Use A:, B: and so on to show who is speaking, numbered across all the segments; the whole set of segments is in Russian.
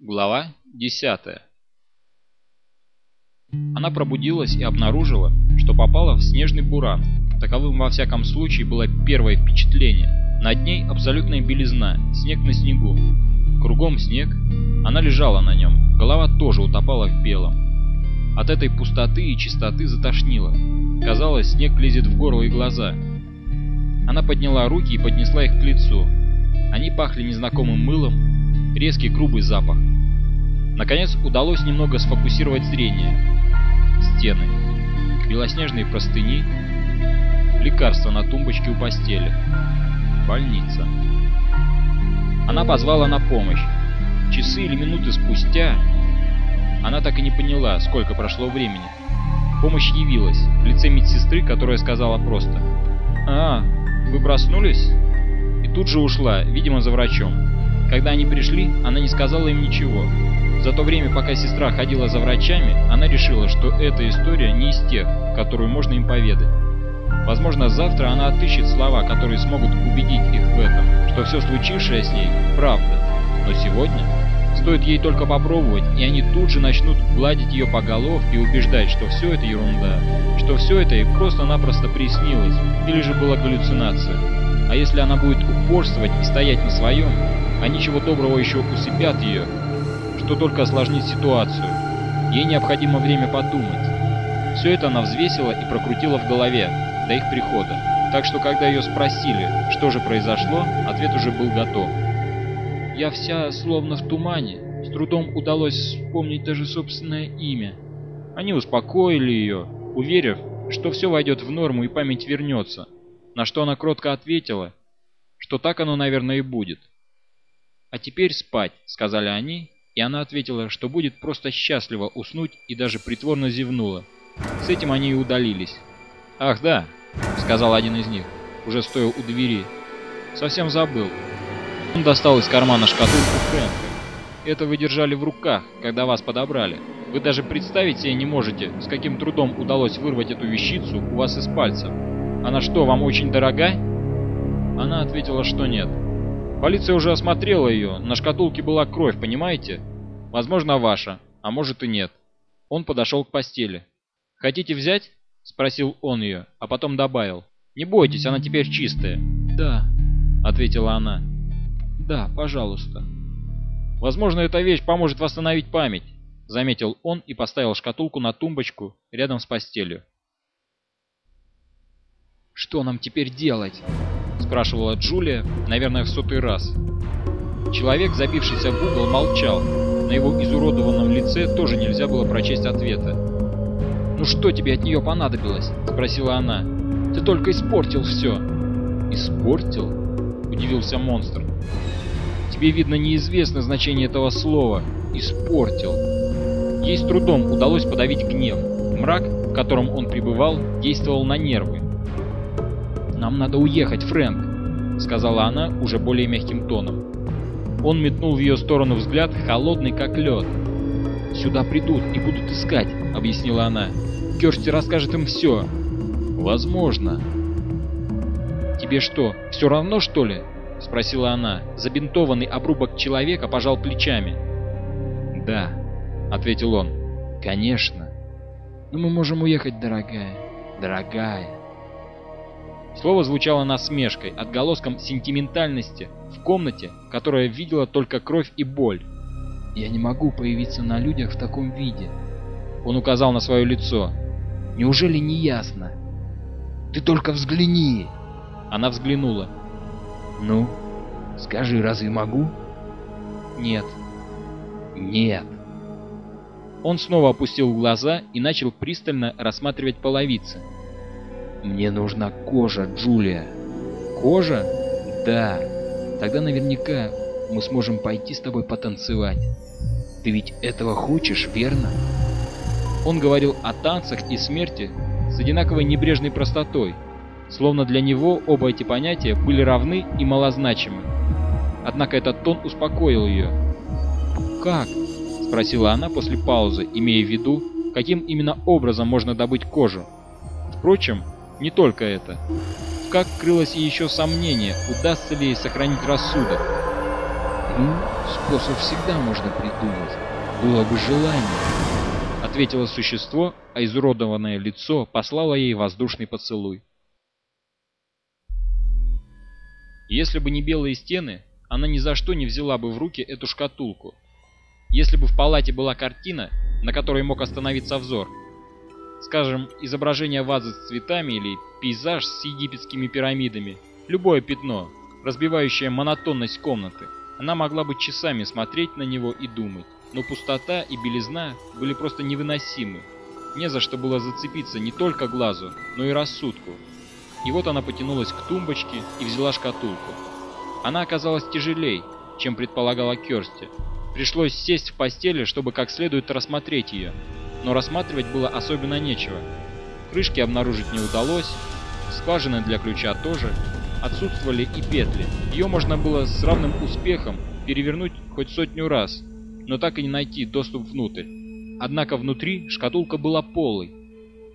A: Глава 10 Она пробудилась и обнаружила, что попала в снежный буран. Таковым во всяком случае было первое впечатление. Над ней абсолютная белизна, снег на снегу. Кругом снег. Она лежала на нем, голова тоже утопала в белом. От этой пустоты и чистоты затошнило. Казалось, снег лезет в горло и глаза. Она подняла руки и поднесла их к лицу. Они пахли незнакомым мылом, резкий грубый запах. Наконец удалось немного сфокусировать зрение. Стены, белоснежные простыни, лекарства на тумбочке у постели, больница. Она позвала на помощь. Часы или минуты спустя она так и не поняла, сколько прошло времени. Помощь явилась в лице медсестры, которая сказала просто «А, вы проснулись?» И тут же ушла, видимо, за врачом. Когда они пришли, она не сказала им ничего. За то время, пока сестра ходила за врачами, она решила, что эта история не из тех, которую можно им поведать. Возможно, завтра она отыщет слова, которые смогут убедить их в этом, что все случившее с ней – правда. Но сегодня стоит ей только попробовать, и они тут же начнут гладить ее по головке и убеждать, что все это ерунда, что все это ей просто-напросто приснилось, или же была галлюцинация. Если она будет упорствовать и стоять на своем, они чего доброго еще усыпят ее, что только осложнит ситуацию. Ей необходимо время подумать. Все это она взвесила и прокрутила в голове до их прихода. Так что, когда ее спросили, что же произошло, ответ уже был готов. Я вся словно в тумане, с трудом удалось вспомнить даже собственное имя. Они успокоили ее, уверив, что все войдет в норму и память вернется, на что она кротко ответила, что так оно, наверное, и будет. «А теперь спать», — сказали они, и она ответила, что будет просто счастлива уснуть и даже притворно зевнула. С этим они и удалились. «Ах, да», — сказал один из них, уже стоя у двери. «Совсем забыл». Он достал из кармана шкатулку Фрэнка. «Это вы держали в руках, когда вас подобрали. Вы даже представить себе не можете, с каким трудом удалось вырвать эту вещицу у вас из пальцев. Она что, вам очень дорога?» Она ответила, что нет. Полиция уже осмотрела ее, на шкатулке была кровь, понимаете? Возможно, ваша, а может и нет. Он подошел к постели. «Хотите взять?» — спросил он ее, а потом добавил. «Не бойтесь, она теперь чистая». «Да», — ответила она. «Да, пожалуйста». «Возможно, эта вещь поможет восстановить память», — заметил он и поставил шкатулку на тумбочку рядом с постелью. «Что нам теперь делать?» спрашивала Джулия, наверное, в сотый раз. Человек, забившийся в угол, молчал. На его изуродованном лице тоже нельзя было прочесть ответа. «Ну что тебе от нее понадобилось?» — спросила она. «Ты только испортил все». «Испортил?» — удивился монстр. «Тебе, видно, неизвестно значение этого слова. Испортил». Ей с трудом удалось подавить гнев. Мрак, в котором он пребывал, действовал на нервы. «Нам надо уехать, Фрэнк», — сказала она уже более мягким тоном. Он метнул в ее сторону взгляд, холодный как лед. «Сюда придут и будут искать», — объяснила она. «Керсти расскажет им все». «Возможно». «Тебе что, все равно, что ли?» — спросила она. Забинтованный обрубок человека пожал плечами. «Да», — ответил он. «Конечно. Но мы можем уехать, дорогая. Дорогая». Слово звучало насмешкой, отголоском сентиментальности в комнате, которая видела только кровь и боль. «Я не могу появиться на людях в таком виде», — он указал на свое лицо. «Неужели не ясно?» «Ты только взгляни!» Она взглянула. «Ну, скажи, разве могу?» «Нет». «Нет». Он снова опустил глаза и начал пристально рассматривать половицы. Мне нужна кожа, Джулия. Кожа? Да. Тогда наверняка мы сможем пойти с тобой потанцевать. Ты ведь этого хочешь, верно? Он говорил о танцах и смерти с одинаковой небрежной простотой, словно для него оба эти понятия были равны и малозначимы. Однако этот тон успокоил ее. «Как?» — спросила она после паузы, имея в виду, каким именно образом можно добыть кожу. Впрочем, не только это. Как крылось и еще сомнение, удастся ли ей сохранить рассудок. «Ну, Способ всегда можно придумать. Было бы желание. Ответило существо, а изуродованное лицо послало ей воздушный поцелуй. Если бы не белые стены, она ни за что не взяла бы в руки эту шкатулку. Если бы в палате была картина, на которой мог остановиться взор, скажем, изображение вазы с цветами или пейзаж с египетскими пирамидами, любое пятно, разбивающее монотонность комнаты, она могла бы часами смотреть на него и думать, но пустота и белизна были просто невыносимы. Не за что было зацепиться не только глазу, но и рассудку. И вот она потянулась к тумбочке и взяла шкатулку. Она оказалась тяжелей, чем предполагала Керсти. Пришлось сесть в постели, чтобы как следует рассмотреть ее. Но рассматривать было особенно нечего. Крышки обнаружить не удалось, скважины для ключа тоже, отсутствовали и петли. Ее можно было с равным успехом перевернуть хоть сотню раз, но так и не найти доступ внутрь. Однако внутри шкатулка была полой,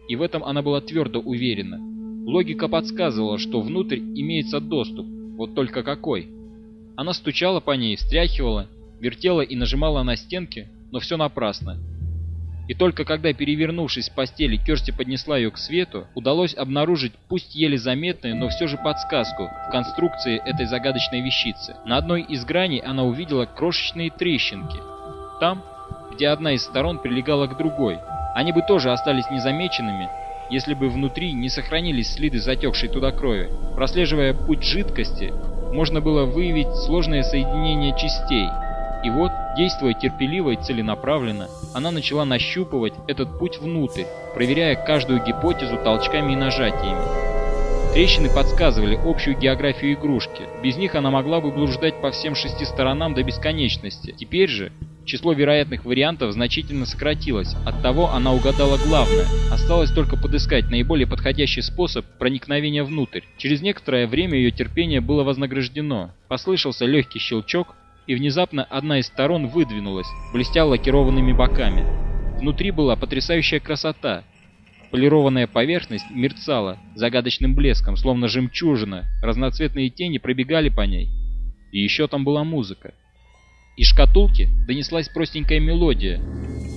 A: и в этом она была твердо уверена. Логика подсказывала, что внутрь имеется доступ, вот только какой. Она стучала по ней, встряхивала, вертела и нажимала на стенки, но все напрасно. И только когда, перевернувшись в постели, Керсти поднесла ее к свету, удалось обнаружить, пусть еле заметную, но все же подсказку в конструкции этой загадочной вещицы. На одной из граней она увидела крошечные трещинки. Там, где одна из сторон прилегала к другой. Они бы тоже остались незамеченными, если бы внутри не сохранились следы затекшей туда крови. Прослеживая путь жидкости, можно было выявить сложное соединение частей – и вот, действуя терпеливо и целенаправленно, она начала нащупывать этот путь внутрь, проверяя каждую гипотезу толчками и нажатиями. Трещины подсказывали общую географию игрушки. Без них она могла бы блуждать по всем шести сторонам до бесконечности. Теперь же число вероятных вариантов значительно сократилось. Оттого она угадала главное. Осталось только подыскать наиболее подходящий способ проникновения внутрь. Через некоторое время ее терпение было вознаграждено. Послышался легкий щелчок, и внезапно одна из сторон выдвинулась, блестя лакированными боками. Внутри была потрясающая красота. Полированная поверхность мерцала загадочным блеском, словно жемчужина, разноцветные тени пробегали по ней. И еще там была музыка. Из шкатулки донеслась простенькая мелодия,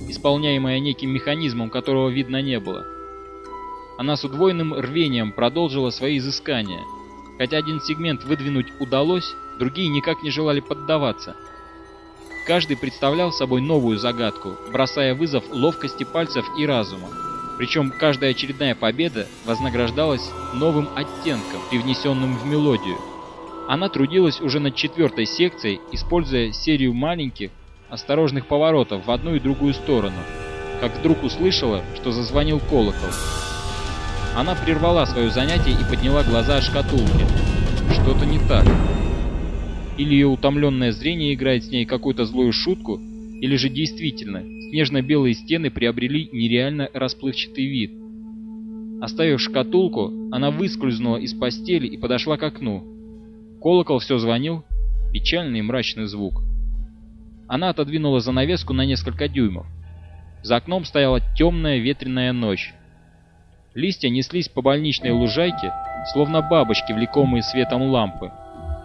A: исполняемая неким механизмом, которого видно не было. Она с удвоенным рвением продолжила свои изыскания. Хотя один сегмент выдвинуть удалось, другие никак не желали поддаваться. Каждый представлял собой новую загадку, бросая вызов ловкости пальцев и разума. Причем каждая очередная победа вознаграждалась новым оттенком, привнесенным в мелодию. Она трудилась уже над четвертой секцией, используя серию маленьких, осторожных поворотов в одну и другую сторону, как вдруг услышала, что зазвонил колокол. Она прервала свое занятие и подняла глаза от шкатулки. Что-то не так. Или ее утомленное зрение играет с ней какую-то злую шутку, или же действительно, снежно-белые стены приобрели нереально расплывчатый вид. Оставив шкатулку, она выскользнула из постели и подошла к окну. Колокол все звонил, печальный и мрачный звук. Она отодвинула занавеску на несколько дюймов. За окном стояла темная ветреная ночь. Листья неслись по больничной лужайке, словно бабочки, влекомые светом лампы.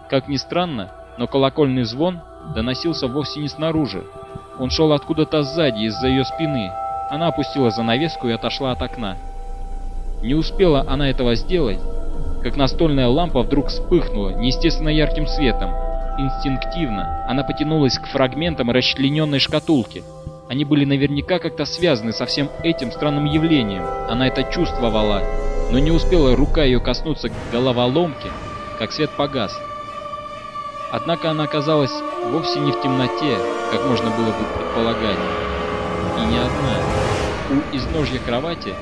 A: Как ни странно, но колокольный звон доносился вовсе не снаружи. Он шел откуда-то сзади, из-за ее спины. Она опустила занавеску и отошла от окна. Не успела она этого сделать, как настольная лампа вдруг вспыхнула неестественно ярким светом. Инстинктивно она потянулась к фрагментам расчлененной шкатулки. Они были наверняка как-то связаны со всем этим странным явлением. Она это чувствовала, но не успела рука ее коснуться головоломки, как свет погас. Однако она оказалась вовсе не в темноте, как можно было бы предполагать. И не одна. У изножья кровати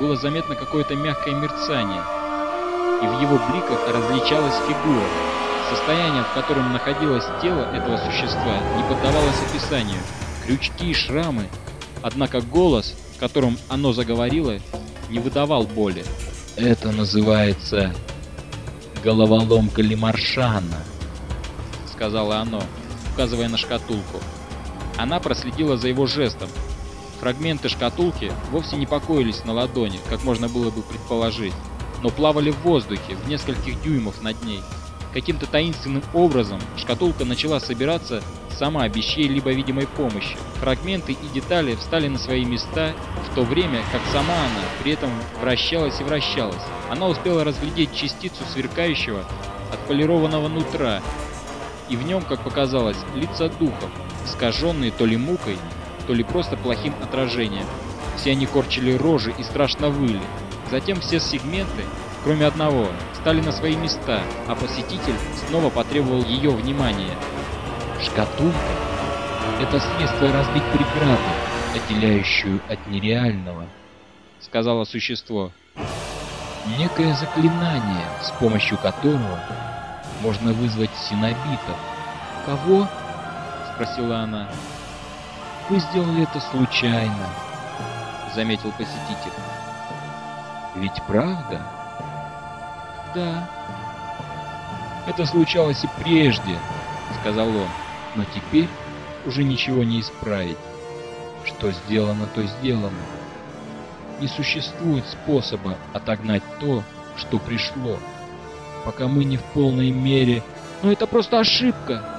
A: было заметно какое-то мягкое мерцание, и в его бликах различалась фигура. Состояние, в котором находилось тело этого существа, не поддавалось описанию. Крючки и шрамы. Однако голос, которым оно заговорило, не выдавал боли.
B: Это называется головоломка Лемаршана
A: сказала оно, указывая на шкатулку. Она проследила за его жестом. Фрагменты шкатулки вовсе не покоились на ладони, как можно было бы предположить, но плавали в воздухе в нескольких дюймов над ней. Каким-то таинственным образом шкатулка начала собираться сама без чьей-либо видимой помощи. Фрагменты и детали встали на свои места, в то время как сама она при этом вращалась и вращалась. Она успела разглядеть частицу сверкающего, отполированного нутра, и в нем, как показалось, лица духов, искаженные то ли мукой, то ли просто плохим отражением. Все они корчили рожи и страшно выли. Затем все сегменты, кроме одного, стали на свои места, а посетитель снова потребовал ее внимания.
B: Шкатулка — это средство разбить преграду, отделяющую от нереального, — сказала существо. Некое заклинание, с помощью которого можно вызвать синобитов.
A: «Кого?» — спросила она.
B: «Вы сделали это случайно», — заметил посетитель. «Ведь правда?»
A: «Да».
B: «Это случалось и прежде», — сказал он. «Но теперь уже ничего не исправить. Что сделано, то сделано. Не существует способа отогнать то, что пришло, пока мы не в полной мере...
A: Но это просто ошибка!»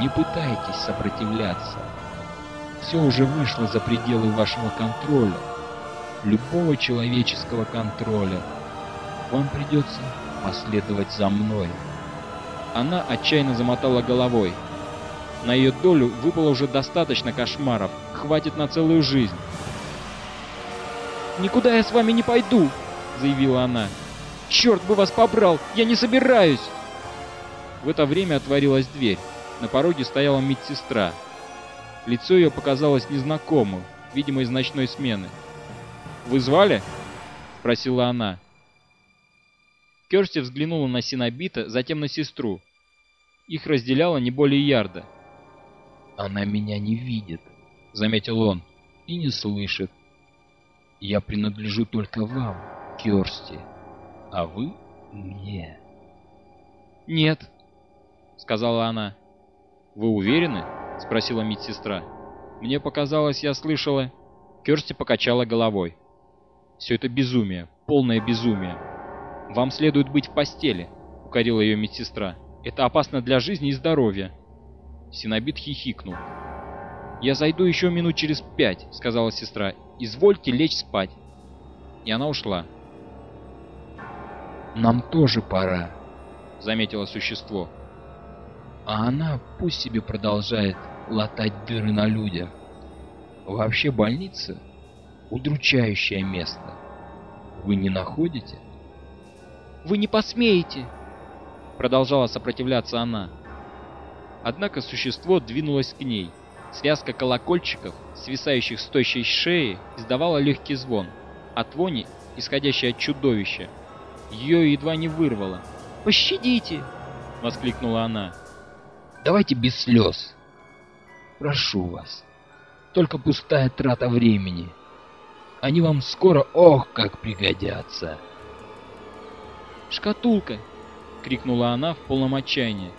B: Не пытайтесь сопротивляться. Все уже вышло за пределы вашего контроля, любого человеческого контроля. Вам придется последовать за мной.
A: Она отчаянно замотала головой. На ее долю выпало уже достаточно кошмаров, хватит на целую жизнь. «Никуда я с вами не пойду!» — заявила она. «Черт бы вас побрал! Я не собираюсь!» В это время отворилась дверь. На пороге стояла медсестра. Лицо ее показалось незнакомым, видимо, из ночной смены. «Вы звали?» — спросила она. Керсти взглянула на Синобита, затем на сестру. Их разделяло не более ярда.
B: «Она меня не видит», — заметил он, — «и не слышит. Я принадлежу только вам, Керсти, а вы мне».
A: «Нет», — сказала она. «Вы уверены?» — спросила медсестра. «Мне показалось, я слышала...» Керсти покачала головой. «Все это безумие, полное безумие. Вам следует быть в постели», — укорила ее медсестра. «Это опасно для жизни и здоровья». Синобит хихикнул. «Я зайду еще минут через пять», — сказала сестра. «Извольте лечь спать». И она ушла.
B: «Нам тоже пора», — заметило существо.
A: А она пусть себе продолжает латать дыры на людях. Вообще больница — удручающее место. Вы не находите? «Вы не посмеете!» — продолжала сопротивляться она. Однако существо двинулось к ней. Связка колокольчиков, свисающих с тощей шеи, издавала легкий звон. От вони, исходящей от чудовища, ее едва не вырвало. «Пощадите!» — воскликнула она.
B: «Давайте без слез. Прошу вас. Только пустая трата времени. Они вам скоро, ох, как пригодятся!»
A: «Шкатулка!» — крикнула она в полном отчаянии.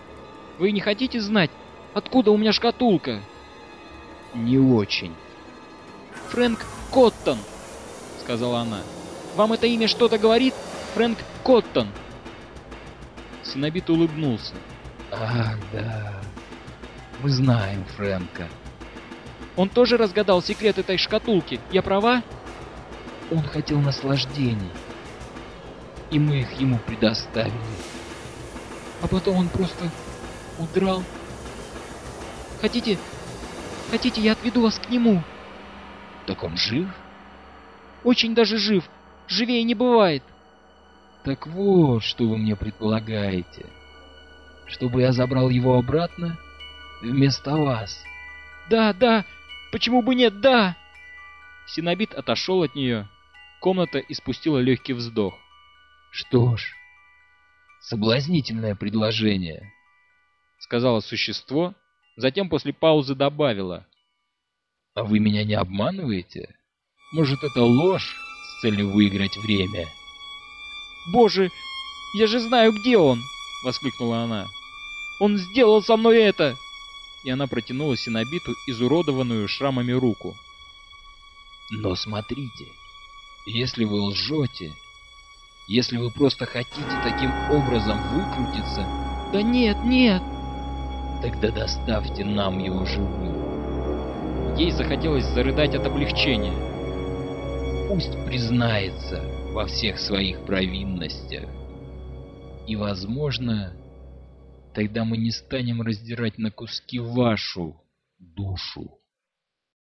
A: «Вы не хотите знать, откуда у меня шкатулка?»
B: «Не очень».
A: «Фрэнк Коттон!» — сказала она. «Вам это имя что-то говорит? Фрэнк Коттон!» Синобит улыбнулся.
B: «Ах, да. Мы знаем Фрэнка».
A: «Он тоже разгадал секрет этой шкатулки, я права?»
B: «Он хотел наслаждений, и мы их ему предоставили. А потом он просто удрал.
A: Хотите... Хотите, я отведу вас к нему?
B: Так он жив?
A: Очень даже жив. Живее не бывает.
B: Так вот, что вы мне предполагаете. Чтобы я забрал его обратно вместо вас.
A: Да, да, почему бы нет, да. Синобит отошел от нее. Комната испустила легкий вздох.
B: Что ж, соблазнительное предложение,
A: сказала существо, затем после паузы добавила.
B: А вы меня не обманываете? Может, это ложь с целью выиграть время?
A: Боже, я же знаю, где он, воскликнула она. Он сделал со мной это. И она протянула Синобиту изуродованную шрамами руку.
B: Но смотрите, если вы лжете, если вы просто хотите таким образом выкрутиться, Да нет, нет! Тогда доставьте нам его живым.
A: Ей захотелось зарыдать от облегчения.
B: Пусть признается во всех своих провинностях. И, возможно, тогда мы не станем раздирать на куски вашу душу.